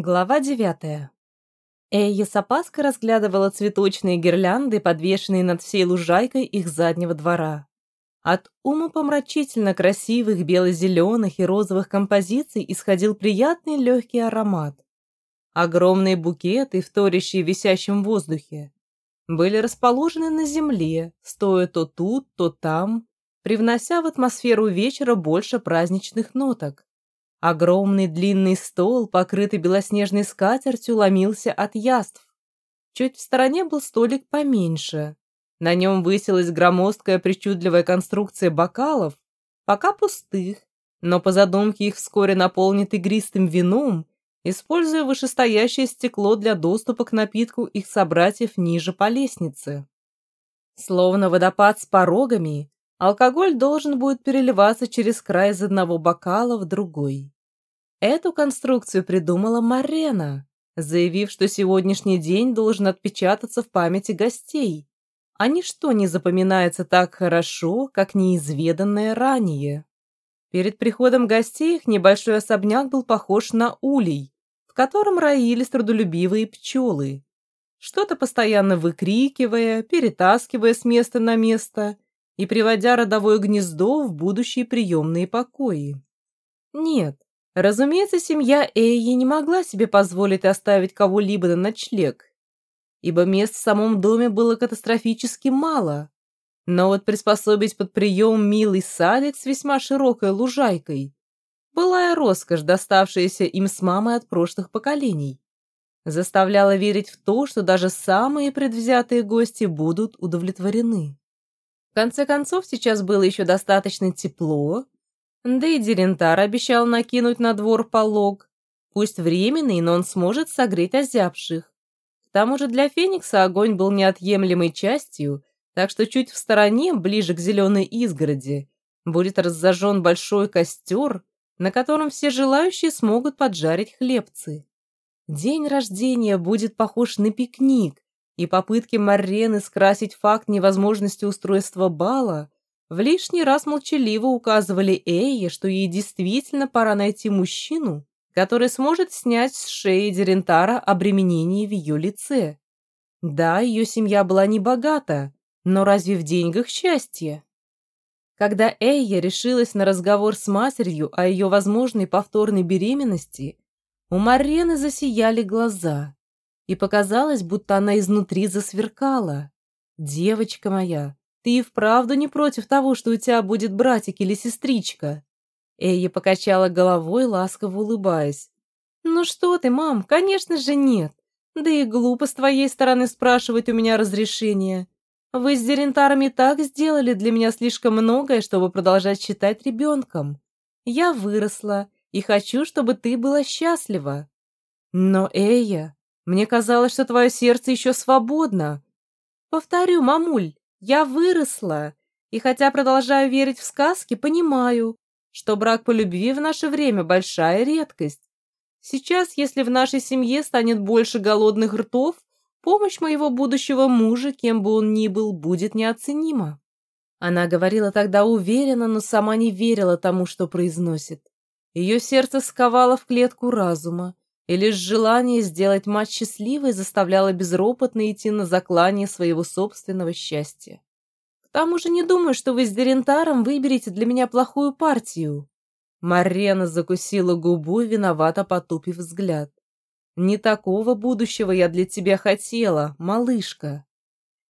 Глава девятая. Эйя с опаской разглядывала цветочные гирлянды, подвешенные над всей лужайкой их заднего двора. От умопомрачительно красивых бело-зеленых и розовых композиций исходил приятный легкий аромат. Огромные букеты, вторящие в висящем воздухе, были расположены на земле, стоя то тут, то там, привнося в атмосферу вечера больше праздничных ноток. Огромный длинный стол, покрытый белоснежной скатертью, ломился от яств. Чуть в стороне был столик поменьше. На нем высилась громоздкая причудливая конструкция бокалов, пока пустых, но по задумке их вскоре наполнит игристым вином, используя вышестоящее стекло для доступа к напитку их собратьев ниже по лестнице. Словно водопад с порогами, Алкоголь должен будет переливаться через край из одного бокала в другой. Эту конструкцию придумала Марена, заявив, что сегодняшний день должен отпечататься в памяти гостей, а ничто не запоминается так хорошо, как неизведанное ранее. Перед приходом гостей их небольшой особняк был похож на улей, в котором роились трудолюбивые пчелы, что-то постоянно выкрикивая, перетаскивая с места на место – и приводя родовое гнездо в будущие приемные покои. Нет, разумеется, семья Эйи не могла себе позволить оставить кого-либо на ночлег, ибо мест в самом доме было катастрофически мало. Но вот приспособить под прием милый садик с весьма широкой лужайкой былая роскошь, доставшаяся им с мамой от прошлых поколений, заставляла верить в то, что даже самые предвзятые гости будут удовлетворены. Конце концов, сейчас было еще достаточно тепло, да и Дерентар обещал накинуть на двор полог, пусть временный, но он сможет согреть озябших. К тому же для Феникса огонь был неотъемлемой частью, так что чуть в стороне, ближе к зеленой изгороди, будет разожжен большой костер, на котором все желающие смогут поджарить хлебцы. День рождения будет похож на пикник, и попытки Маррены скрасить факт невозможности устройства бала в лишний раз молчаливо указывали Эйе, что ей действительно пора найти мужчину, который сможет снять с шеи Дерентара обременение в ее лице. Да, ее семья была не богата, но разве в деньгах счастье? Когда Эйя решилась на разговор с матерью о ее возможной повторной беременности, у Маррены засияли глаза и показалось, будто она изнутри засверкала. «Девочка моя, ты и вправду не против того, что у тебя будет братик или сестричка?» Эйя покачала головой, ласково улыбаясь. «Ну что ты, мам, конечно же нет. Да и глупо с твоей стороны спрашивать у меня разрешения. Вы с Дерентарами так сделали для меня слишком многое, чтобы продолжать считать ребенком. Я выросла и хочу, чтобы ты была счастлива. Но, Эйя, мне казалось, что твое сердце еще свободно. Повторю, мамуль, я выросла, и хотя продолжаю верить в сказки, понимаю, что брак по любви в наше время большая редкость. Сейчас, если в нашей семье станет больше голодных ртов, помощь моего будущего мужа, кем бы он ни был, будет неоценима. Она говорила тогда уверенно, но сама не верила тому, что произносит. Ее сердце сковало в клетку разума, и лишь желание сделать мать счастливой заставляло безропотно идти на заклание своего собственного счастья. К тому же не думаю, что вы с Дерентаром выберете для меня плохую партию. Марена закусила губу, виновато потупив взгляд. Не такого будущего я для тебя хотела, малышка.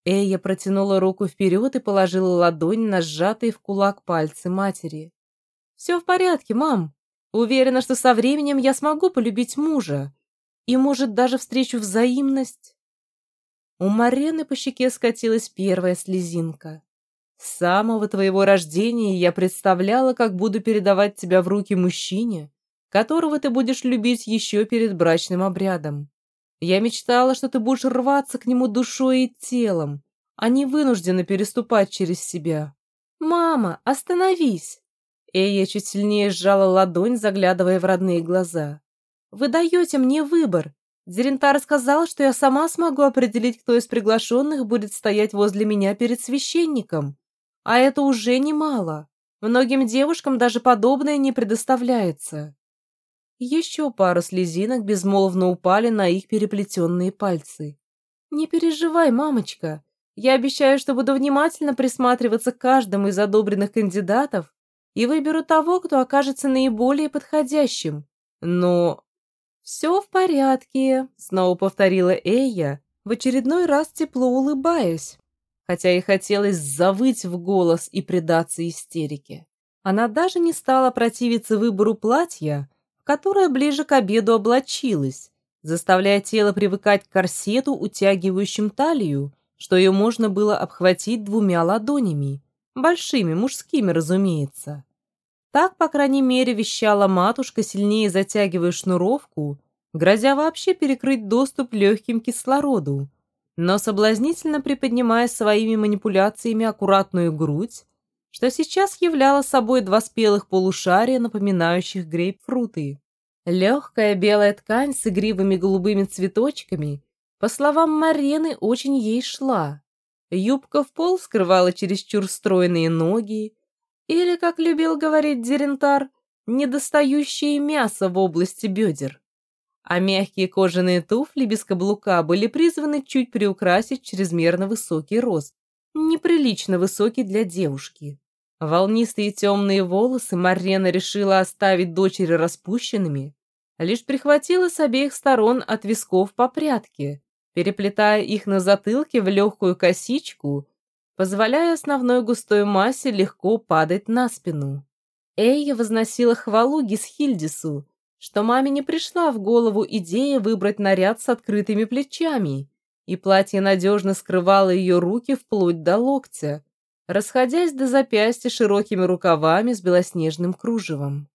Эя протянула руку вперед и положила ладонь на сжатые в кулак пальцы матери. «Все в порядке, мам. Уверена, что со временем я смогу полюбить мужа и, может, даже встречу взаимность. У Марены по щеке скатилась первая слезинка. С самого твоего рождения я представляла, как буду передавать тебя в руки мужчине, которого ты будешь любить еще перед брачным обрядом. Я мечтала, что ты будешь рваться к нему душой и телом, а не вынуждена переступать через себя. «Мама, остановись!» Эя чуть сильнее сжала ладонь, заглядывая в родные глаза. «Вы даете мне выбор. Дерентар сказал, что я сама смогу определить, кто из приглашенных будет стоять возле меня перед священником. А это уже немало. Многим девушкам даже подобное не предоставляется». Еще пару слезинок безмолвно упали на их переплетенные пальцы. «Не переживай, мамочка. Я обещаю, что буду внимательно присматриваться к каждому из одобренных кандидатов и выберу того, кто окажется наиболее подходящим. Но «Все в порядке», — снова повторила Эйя, в очередной раз тепло улыбаясь, хотя и хотелось завыть в голос и предаться истерике. Она даже не стала противиться выбору платья, в которое ближе к обеду облачилась, заставляя тело привыкать к корсету, утягивающим талию, что ее можно было обхватить двумя ладонями, большими, мужскими, разумеется. Так, по крайней мере, вещала матушка, сильнее затягивая шнуровку, грозя вообще перекрыть доступ легким кислороду, но соблазнительно приподнимая своими манипуляциями аккуратную грудь, что сейчас являло собой два спелых полушария, напоминающих грейпфруты. Легкая белая ткань с игривыми голубыми цветочками, по словам Марены, очень ей шла. Юбка в пол скрывала чересчур стройные ноги, или, как любил говорить Дерентар, недостающее мясо в области бедер. А мягкие кожаные туфли без каблука были призваны чуть приукрасить чрезмерно высокий рост, неприлично высокий для девушки. Волнистые темные волосы Марена решила оставить дочери распущенными, лишь прихватила с обеих сторон от висков по прядке, переплетая их на затылке в легкую косичку позволяя основной густой массе легко падать на спину. Эйя возносила хвалу Гисхильдису, что маме не пришла в голову идея выбрать наряд с открытыми плечами, и платье надежно скрывало ее руки вплоть до локтя, расходясь до запястья широкими рукавами с белоснежным кружевом.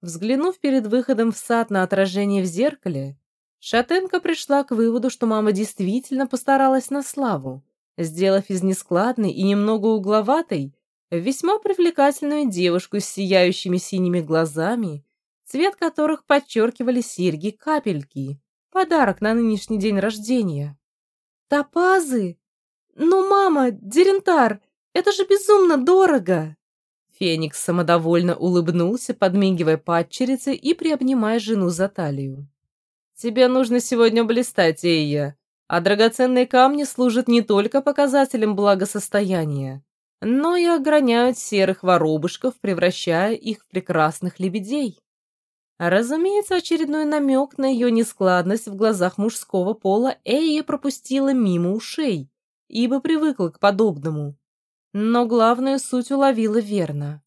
Взглянув перед выходом в сад на отражение в зеркале, Шатенка пришла к выводу, что мама действительно постаралась на славу, сделав из нескладной и немного угловатой весьма привлекательную девушку с сияющими синими глазами, цвет которых подчеркивали серьги-капельки, подарок на нынешний день рождения. «Топазы? Ну, мама, Дерентар, это же безумно дорого!» Феникс самодовольно улыбнулся, подмигивая падчерице и приобнимая жену за талию. «Тебе нужно сегодня блистать, Эйя. А драгоценные камни служат не только показателем благосостояния, но и ограняют серых воробушков, превращая их в прекрасных лебедей. Разумеется, очередной намек на ее нескладность в глазах мужского пола Эйя пропустила мимо ушей, ибо привыкла к подобному. Но главную суть уловила верно.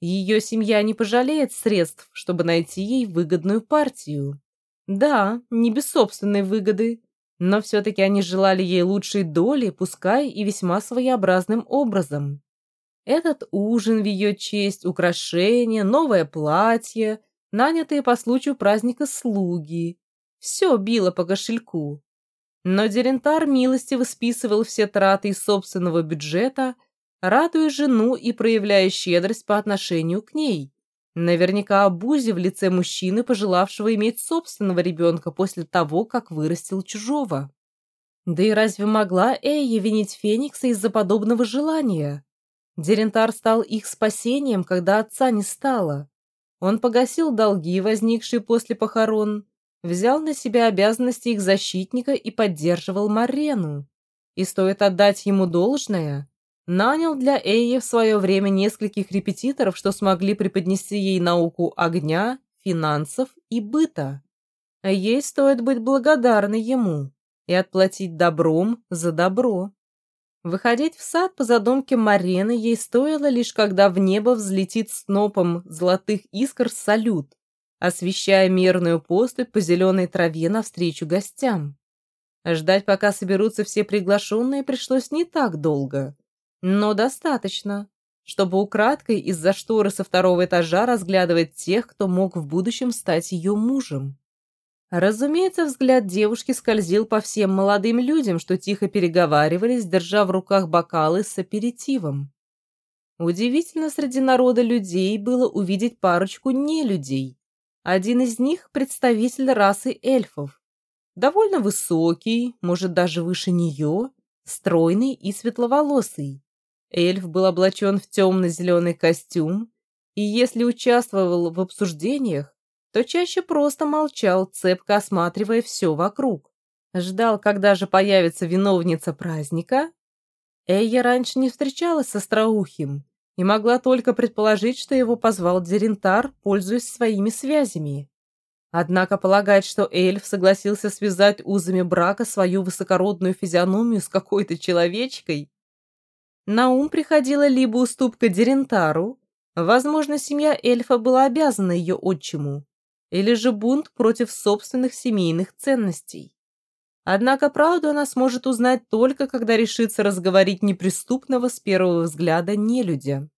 Ее семья не пожалеет средств, чтобы найти ей выгодную партию. Да, не без собственной выгоды, но все-таки они желали ей лучшей доли, пускай и весьма своеобразным образом. Этот ужин в ее честь, украшения, новое платье, нанятые по случаю праздника слуги. Все било по кошельку. Но Дерентар милостиво списывал все траты из собственного бюджета, радуя жену и проявляя щедрость по отношению к ней. Наверняка обузе в лице мужчины, пожелавшего иметь собственного ребенка после того, как вырастил чужого. Да и разве могла Эйя винить Феникса из-за подобного желания? Дерентар стал их спасением, когда отца не стало. Он погасил долги, возникшие после похорон, взял на себя обязанности их защитника и поддерживал Марену. И стоит отдать ему должное, Нанял для Эйи в свое время нескольких репетиторов, что смогли преподнести ей науку огня, финансов и быта. Ей стоит быть благодарной ему и отплатить добром за добро. Выходить в сад по задумке Марены ей стоило лишь когда в небо взлетит снопом золотых искр салют, освещая мерную поступь по зеленой траве навстречу гостям. Ждать, пока соберутся все приглашенные, пришлось не так долго но достаточно, чтобы украдкой из-за шторы со второго этажа разглядывать тех, кто мог в будущем стать ее мужем. Разумеется, взгляд девушки скользил по всем молодым людям, что тихо переговаривались, держа в руках бокалы с аперитивом. Удивительно среди народа людей было увидеть парочку нелюдей. Один из них – представитель расы эльфов. Довольно высокий, может, даже выше нее, стройный и светловолосый. Эльф был облачен в темно-зеленый костюм, и если участвовал в обсуждениях, то чаще просто молчал, цепко осматривая все вокруг. Ждал, когда же появится виновница праздника. Эйя раньше не встречалась со Страухим и могла только предположить, что его позвал Дерентар, пользуясь своими связями. Однако полагать, что эльф согласился связать узами брака свою высокородную физиономию с какой-то человечкой, на ум приходила либо уступка Дерентару, возможно, семья эльфа была обязана ее отчиму, или же бунт против собственных семейных ценностей. Однако правду она сможет узнать только, когда решится разговорить неприступного с первого взгляда нелюдя.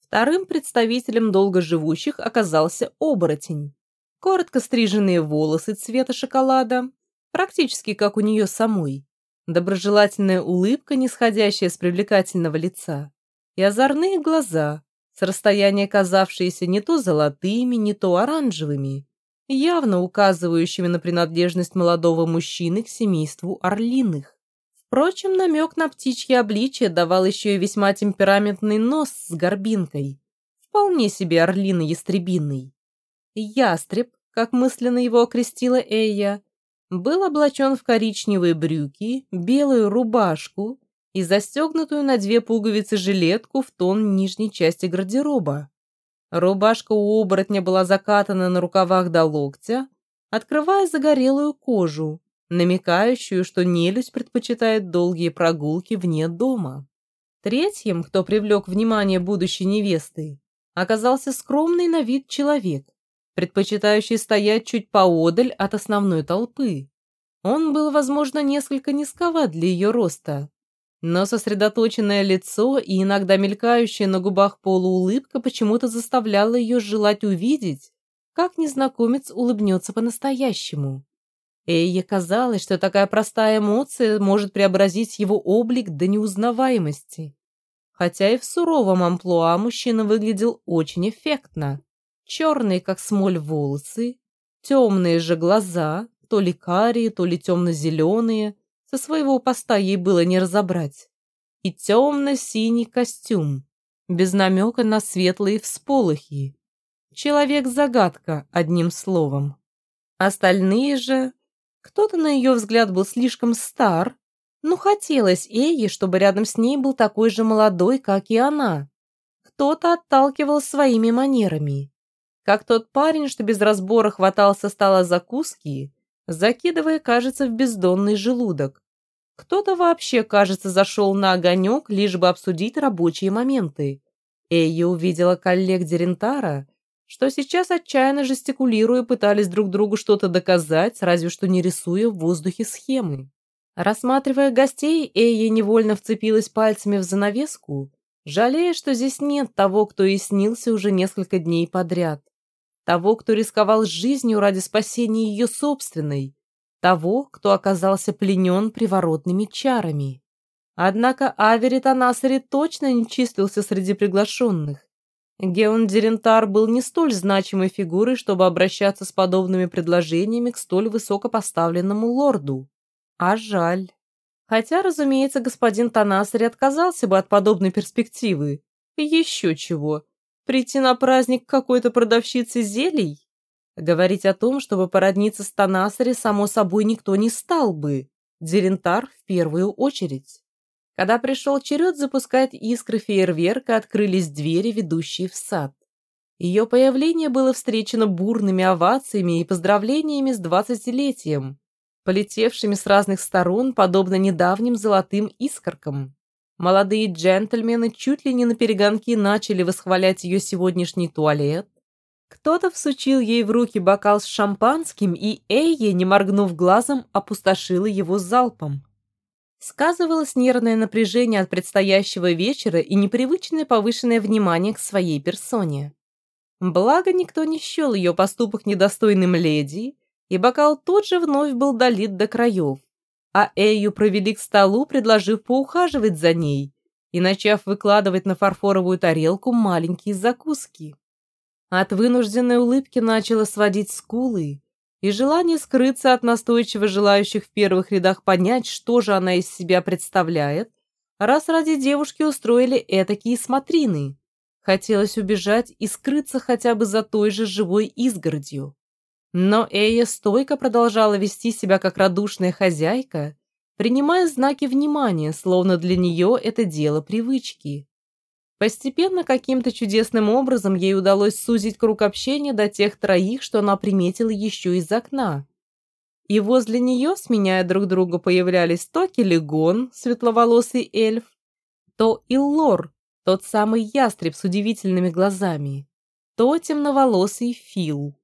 Вторым представителем долгоживущих оказался оборотень. Коротко стриженные волосы цвета шоколада, практически как у нее самой, доброжелательная улыбка, нисходящая с привлекательного лица, и озорные глаза, с расстояния казавшиеся не то золотыми, не то оранжевыми, явно указывающими на принадлежность молодого мужчины к семейству орлиных. Впрочем, намек на птичье обличие давал еще и весьма темпераментный нос с горбинкой, вполне себе орлино-ястребиный. Ястреб, как мысленно его окрестила Эйя, был облачен в коричневые брюки, белую рубашку и застегнутую на две пуговицы жилетку в тон нижней части гардероба. Рубашка у оборотня была закатана на рукавах до локтя, открывая загорелую кожу, намекающую, что нелюдь предпочитает долгие прогулки вне дома. Третьим, кто привлек внимание будущей невесты, оказался скромный на вид человек, предпочитающий стоять чуть поодаль от основной толпы. Он был, возможно, несколько низковат для ее роста, но сосредоточенное лицо и иногда мелькающая на губах полуулыбка почему-то заставляла ее желать увидеть, как незнакомец улыбнется по-настоящему. Эйе казалось, что такая простая эмоция может преобразить его облик до неузнаваемости. Хотя и в суровом амплуа мужчина выглядел очень эффектно черные, как смоль, волосы, темные же глаза, то ли карие, то ли темно-зеленые, со своего поста ей было не разобрать, и темно-синий костюм, без намека на светлые всполохи. Человек-загадка, одним словом. Остальные же... Кто-то, на ее взгляд, был слишком стар, но хотелось Эйе, чтобы рядом с ней был такой же молодой, как и она. Кто-то отталкивал своими манерами как тот парень, что без разбора хватал со стола закуски, закидывая, кажется, в бездонный желудок. Кто-то вообще, кажется, зашел на огонек, лишь бы обсудить рабочие моменты. Эйя увидела коллег Дерентара, что сейчас отчаянно жестикулируя пытались друг другу что-то доказать, разве что не рисуя в воздухе схемы. Рассматривая гостей, Эйя невольно вцепилась пальцами в занавеску, жалея, что здесь нет того, кто и снился уже несколько дней подряд того, кто рисковал жизнью ради спасения ее собственной, того, кто оказался пленен приворотными чарами. Однако Аверит Анасари точно не числился среди приглашенных. Геон Дерентар был не столь значимой фигурой, чтобы обращаться с подобными предложениями к столь высокопоставленному лорду. А жаль. Хотя, разумеется, господин Танасари отказался бы от подобной перспективы. Еще чего. Прийти на праздник какой-то продавщицы зелий? Говорить о том, чтобы породниться с Танасари, само собой, никто не стал бы. Дерентар в первую очередь. Когда пришел черед запускать искры фейерверка, открылись двери, ведущие в сад. Ее появление было встречено бурными овациями и поздравлениями с двадцатилетием, полетевшими с разных сторон, подобно недавним золотым искоркам. Молодые джентльмены чуть ли не на перегонки начали восхвалять ее сегодняшний туалет. Кто-то всучил ей в руки бокал с шампанским, и Эйе, не моргнув глазом, опустошила его залпом. Сказывалось нервное напряжение от предстоящего вечера и непривычное повышенное внимание к своей персоне. Благо, никто не счел ее поступок недостойным леди, и бокал тут же вновь был долит до краев а Эю провели к столу, предложив поухаживать за ней и начав выкладывать на фарфоровую тарелку маленькие закуски. От вынужденной улыбки начало сводить скулы, и желание скрыться от настойчиво желающих в первых рядах понять, что же она из себя представляет, раз ради девушки устроили этакие смотрины. Хотелось убежать и скрыться хотя бы за той же живой изгородью. Но Эя стойко продолжала вести себя как радушная хозяйка, принимая знаки внимания, словно для нее это дело привычки. Постепенно каким-то чудесным образом ей удалось сузить круг общения до тех троих, что она приметила еще из окна. И возле нее, сменяя друг друга, появлялись то Келегон, светловолосый эльф, то Иллор, тот самый ястреб с удивительными глазами, то темноволосый Фил.